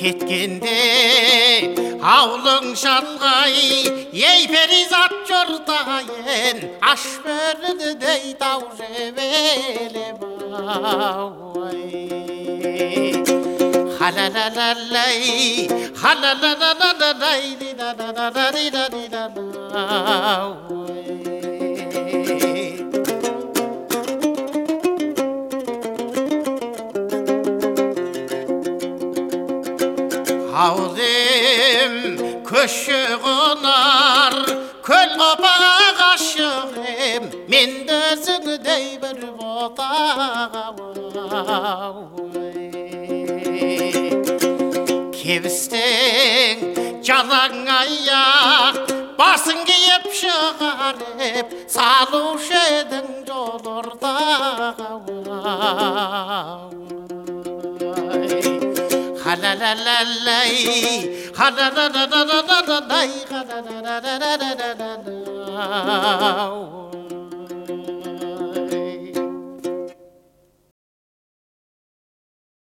кеткенде аулың шалғай ей перизат жұртайын аш бөрідей тау жебелеп халалалалай халалалалалай аулым көші қонар көл қопаға ғашық мен де өзіңдей бір ботаға кебістің жалаң аяқ басын киіп шығарып салушы едің жол ортаға Ha la la la lai, ha da da da da da da dai, ha da da da da da da da da da.